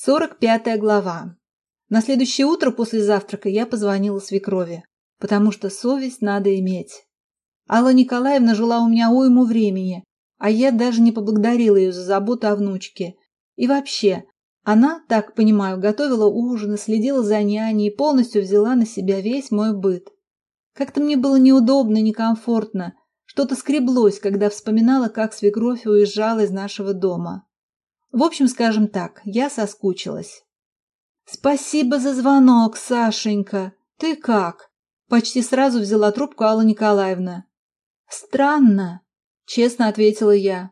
45 глава. На следующее утро после завтрака я позвонила свекрови, потому что совесть надо иметь. Алла Николаевна жила у меня уйму времени, а я даже не поблагодарила ее за заботу о внучке. И вообще, она, так понимаю, готовила ужин, следила за няней и полностью взяла на себя весь мой быт. Как-то мне было неудобно, некомфортно, что-то скреблось, когда вспоминала, как свекровь уезжала из нашего дома. В общем, скажем так, я соскучилась. «Спасибо за звонок, Сашенька. Ты как?» Почти сразу взяла трубку Алла Николаевна. «Странно», — честно ответила я.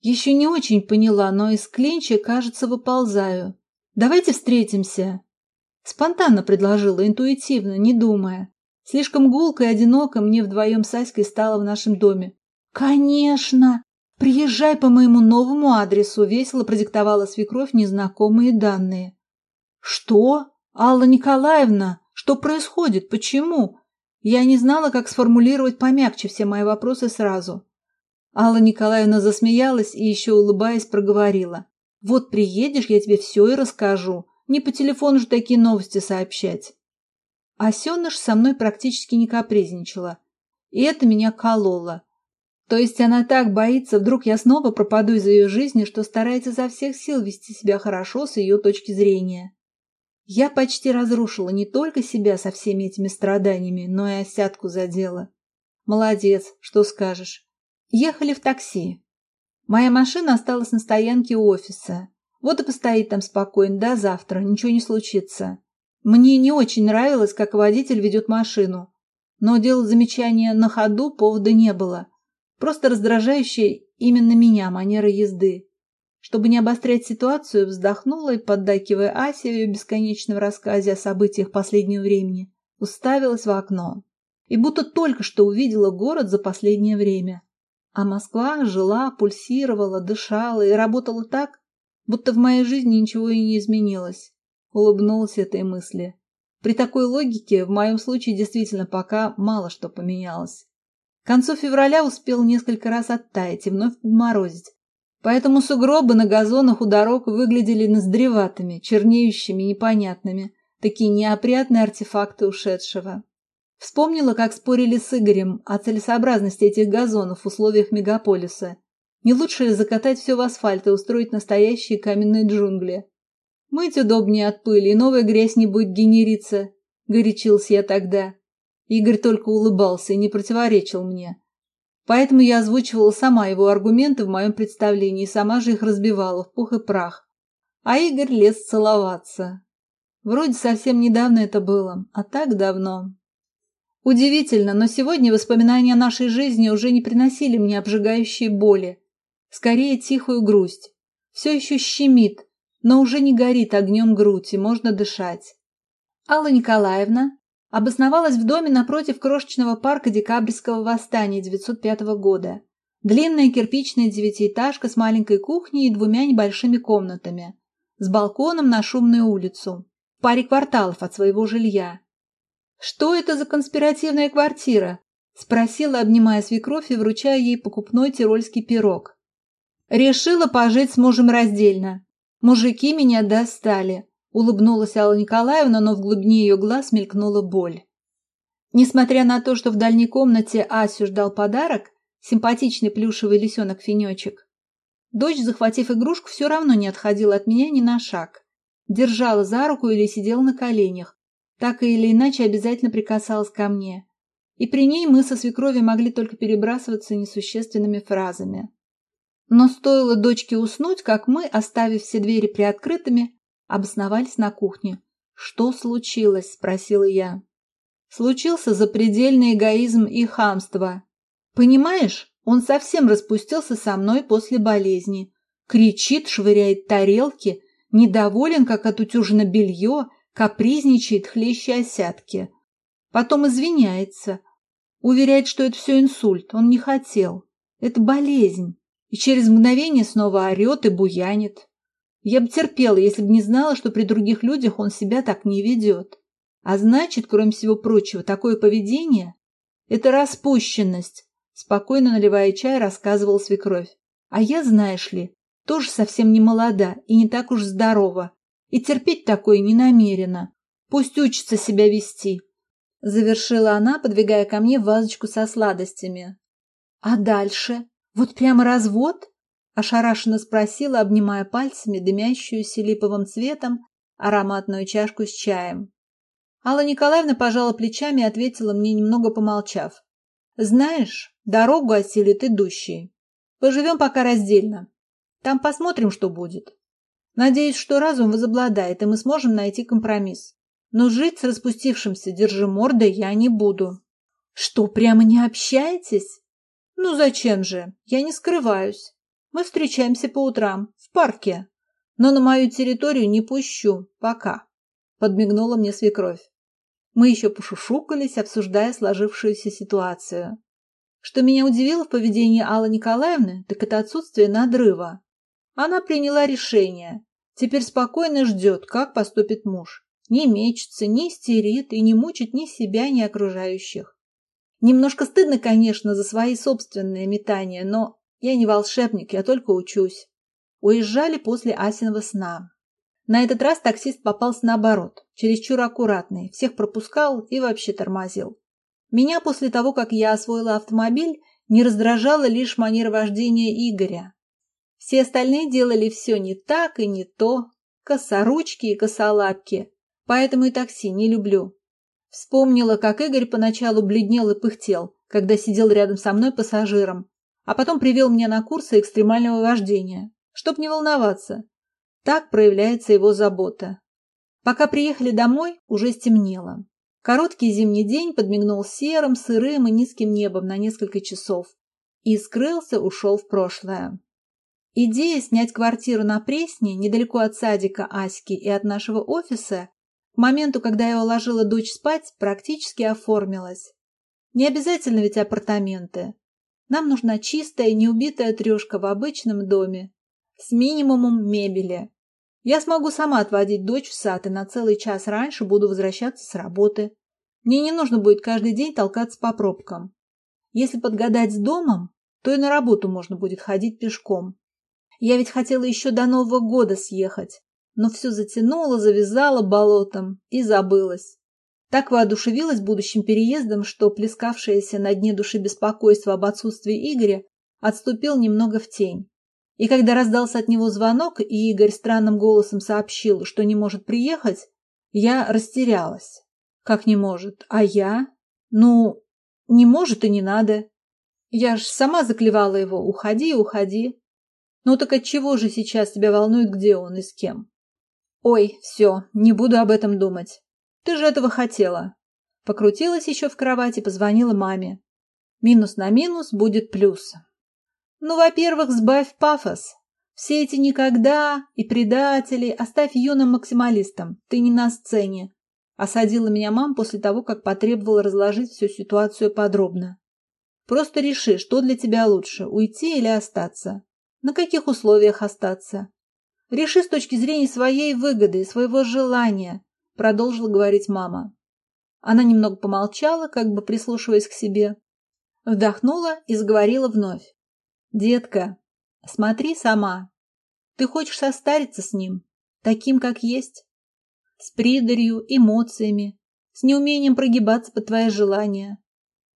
«Еще не очень поняла, но из клинча, кажется, выползаю. Давайте встретимся». Спонтанно предложила, интуитивно, не думая. Слишком гулко и одиноко мне вдвоем с Аськой стало в нашем доме. «Конечно!» «Приезжай по моему новому адресу», — весело продиктовала свекровь незнакомые данные. «Что? Алла Николаевна? Что происходит? Почему?» Я не знала, как сформулировать помягче все мои вопросы сразу. Алла Николаевна засмеялась и еще улыбаясь проговорила. «Вот приедешь, я тебе все и расскажу. Не по телефону же такие новости сообщать». А Сеныш со мной практически не капризничала. И это меня кололо. То есть она так боится, вдруг я снова пропаду из ее жизни, что старается за всех сил вести себя хорошо с ее точки зрения. Я почти разрушила не только себя со всеми этими страданиями, но и осядку задела. Молодец, что скажешь. Ехали в такси. Моя машина осталась на стоянке у офиса. Вот и постоит там спокойно до завтра, ничего не случится. Мне не очень нравилось, как водитель ведет машину, но делать замечания на ходу повода не было. Просто раздражающая именно меня манера езды. Чтобы не обострять ситуацию, вздохнула и, поддакивая Асе в ее бесконечном рассказе о событиях последнего времени, уставилась в окно. И будто только что увидела город за последнее время. А Москва жила, пульсировала, дышала и работала так, будто в моей жизни ничего и не изменилось. Улыбнулась этой мысли. При такой логике в моем случае действительно пока мало что поменялось. К концу февраля успел несколько раз оттаять и вновь подморозить. Поэтому сугробы на газонах у дорог выглядели ноздреватыми, чернеющими, непонятными. Такие неопрятные артефакты ушедшего. Вспомнила, как спорили с Игорем о целесообразности этих газонов в условиях мегаполиса. Не лучше ли закатать все в асфальт и устроить настоящие каменные джунгли? Мыть удобнее от пыли, и новая грязь не будет генериться, горячился я тогда. Игорь только улыбался и не противоречил мне. Поэтому я озвучивала сама его аргументы в моем представлении и сама же их разбивала в пух и прах. А Игорь лез целоваться. Вроде совсем недавно это было, а так давно. Удивительно, но сегодня воспоминания о нашей жизни уже не приносили мне обжигающие боли. Скорее, тихую грусть. Все еще щемит, но уже не горит огнем грудь, и можно дышать. Алла Николаевна, обосновалась в доме напротив крошечного парка декабрьского восстания 905 года. Длинная кирпичная девятиэтажка с маленькой кухней и двумя небольшими комнатами, с балконом на шумную улицу, в паре кварталов от своего жилья. «Что это за конспиративная квартира?» – спросила, обнимая свекровь и вручая ей покупной тирольский пирог. «Решила пожить с мужем раздельно. Мужики меня достали. Улыбнулась Алла Николаевна, но в глубине ее глаз мелькнула боль. Несмотря на то, что в дальней комнате Асю ждал подарок, симпатичный плюшевый лисенок-фенечек, дочь, захватив игрушку, все равно не отходила от меня ни на шаг. Держала за руку или сидела на коленях, так или иначе обязательно прикасалась ко мне. И при ней мы со свекровью могли только перебрасываться несущественными фразами. Но стоило дочке уснуть, как мы, оставив все двери приоткрытыми, обосновались на кухне. «Что случилось?» – спросила я. «Случился запредельный эгоизм и хамство. Понимаешь, он совсем распустился со мной после болезни. Кричит, швыряет тарелки, недоволен, как отутюжено белье, капризничает, хлеще осядки. Потом извиняется, уверяет, что это все инсульт, он не хотел. Это болезнь. И через мгновение снова орет и буянит. Я бы терпела, если бы не знала, что при других людях он себя так не ведет. А значит, кроме всего прочего, такое поведение – это распущенность, спокойно наливая чай, рассказывал свекровь. А я, знаешь ли, тоже совсем не молода и не так уж здорова. И терпеть такое не намерена. Пусть учится себя вести. Завершила она, подвигая ко мне вазочку со сладостями. А дальше? Вот прямо развод? Ошарашенно спросила, обнимая пальцами дымящуюся липовым цветом ароматную чашку с чаем. Алла Николаевна пожала плечами и ответила мне, немного помолчав. «Знаешь, дорогу осилит идущий. Поживем пока раздельно. Там посмотрим, что будет. Надеюсь, что разум возобладает, и мы сможем найти компромисс. Но жить с распустившимся держи мордой я не буду». «Что, прямо не общаетесь?» «Ну зачем же? Я не скрываюсь. Мы встречаемся по утрам, в парке. Но на мою территорию не пущу, пока», — подмигнула мне свекровь. Мы еще пошушукались, обсуждая сложившуюся ситуацию. Что меня удивило в поведении Аллы Николаевны, так это отсутствие надрыва. Она приняла решение. Теперь спокойно ждет, как поступит муж. Не мечется, не истерит и не мучит ни себя, ни окружающих. Немножко стыдно, конечно, за свои собственные метания, но я не волшебник, я только учусь. Уезжали после Асиного сна. На этот раз таксист попался наоборот, чересчур аккуратный, всех пропускал и вообще тормозил. Меня после того, как я освоила автомобиль, не раздражала лишь манера вождения Игоря. Все остальные делали все не так и не то, косоручки и косолапки, поэтому и такси не люблю. Вспомнила, как Игорь поначалу бледнел и пыхтел, когда сидел рядом со мной пассажиром, а потом привел меня на курсы экстремального вождения, чтоб не волноваться, так проявляется его забота. Пока приехали домой, уже стемнело. Короткий зимний день подмигнул серым, сырым и низким небом на несколько часов и скрылся, ушел в прошлое. Идея снять квартиру на Пресне, недалеко от садика Аськи и от нашего офиса, к моменту, когда я уложила дочь спать, практически оформилась. Не обязательно ведь апартаменты. Нам нужна чистая, неубитая трешка в обычном доме, с минимумом мебели, я смогу сама отводить дочь в сад и на целый час раньше буду возвращаться с работы. Мне не нужно будет каждый день толкаться по пробкам. Если подгадать с домом, то и на работу можно будет ходить пешком. Я ведь хотела еще до Нового года съехать, но все затянуло, завязало болотом и забылось. Так воодушевилась будущим переездом, что плескавшееся на дне души беспокойство об отсутствии Игоря отступил немного в тень. И когда раздался от него звонок, и Игорь странным голосом сообщил, что не может приехать, я растерялась. Как не может? А я? Ну, не может и не надо. Я ж сама заклевала его. Уходи, уходи. Ну так от чего же сейчас тебя волнует, где он и с кем? Ой, все, не буду об этом думать. Ты же этого хотела. Покрутилась еще в кровати, позвонила маме. Минус на минус будет плюс. Ну, во-первых, сбавь пафос. Все эти никогда и предатели оставь юным максималистам. Ты не на сцене. Осадила меня мам после того, как потребовала разложить всю ситуацию подробно. Просто реши, что для тебя лучше, уйти или остаться. На каких условиях остаться? Реши с точки зрения своей выгоды и своего желания, продолжила говорить мама. Она немного помолчала, как бы прислушиваясь к себе, вдохнула и заговорила вновь. Детка, смотри сама. Ты хочешь состариться с ним, таким, как есть? С придарью, эмоциями, с неумением прогибаться под твои желания.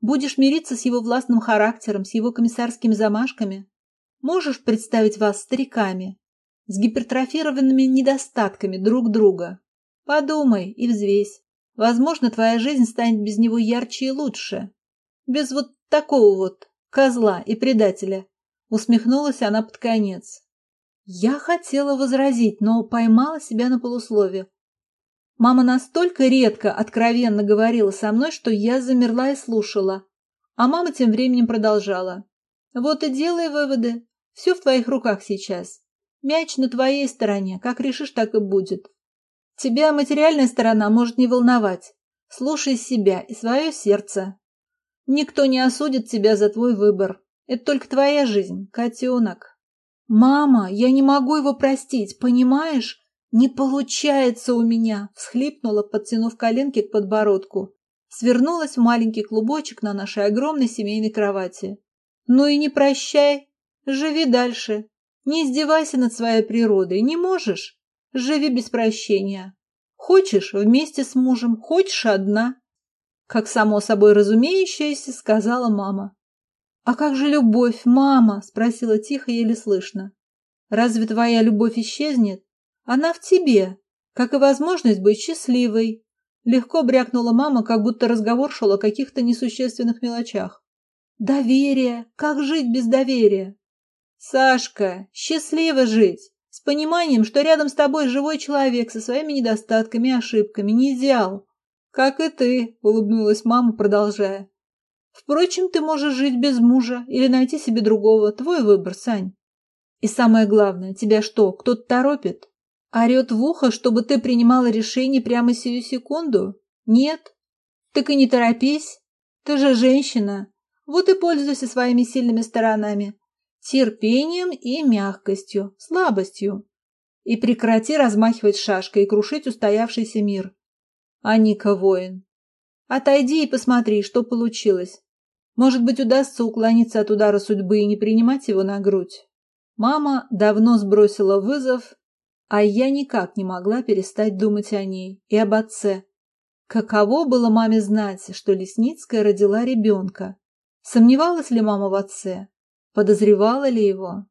Будешь мириться с его властным характером, с его комиссарскими замашками? Можешь представить вас стариками, с гипертрофированными недостатками друг друга? Подумай и взвесь. Возможно, твоя жизнь станет без него ярче и лучше. Без вот такого вот козла и предателя, Усмехнулась она под конец. Я хотела возразить, но поймала себя на полуслове. Мама настолько редко откровенно говорила со мной, что я замерла и слушала. А мама тем временем продолжала. Вот и делай выводы. Все в твоих руках сейчас. Мяч на твоей стороне. Как решишь, так и будет. Тебя материальная сторона может не волновать. Слушай себя и свое сердце. Никто не осудит тебя за твой выбор. Это только твоя жизнь, котенок. Мама, я не могу его простить, понимаешь? Не получается у меня, всхлипнула, подтянув коленки к подбородку. Свернулась в маленький клубочек на нашей огромной семейной кровати. Ну и не прощай, живи дальше. Не издевайся над своей природой, не можешь? Живи без прощения. Хочешь вместе с мужем, хочешь одна. Как само собой разумеющееся, сказала мама. «А как же любовь, мама?» – спросила тихо, еле слышно. «Разве твоя любовь исчезнет? Она в тебе, как и возможность быть счастливой». Легко брякнула мама, как будто разговор шел о каких-то несущественных мелочах. «Доверие! Как жить без доверия?» «Сашка, счастливо жить! С пониманием, что рядом с тобой живой человек со своими недостатками и ошибками, не идеал. Как и ты», – улыбнулась мама, продолжая. Впрочем, ты можешь жить без мужа или найти себе другого. Твой выбор, Сань. И самое главное, тебя что, кто-то торопит? Орет в ухо, чтобы ты принимала решение прямо сию секунду? Нет? Так и не торопись. Ты же женщина. Вот и пользуйся своими сильными сторонами. Терпением и мягкостью, слабостью. И прекрати размахивать шашкой и крушить устоявшийся мир. Аника воин. Отойди и посмотри, что получилось. Может быть, удастся уклониться от удара судьбы и не принимать его на грудь. Мама давно сбросила вызов, а я никак не могла перестать думать о ней и об отце. Каково было маме знать, что Лесницкая родила ребенка? Сомневалась ли мама в отце? Подозревала ли его?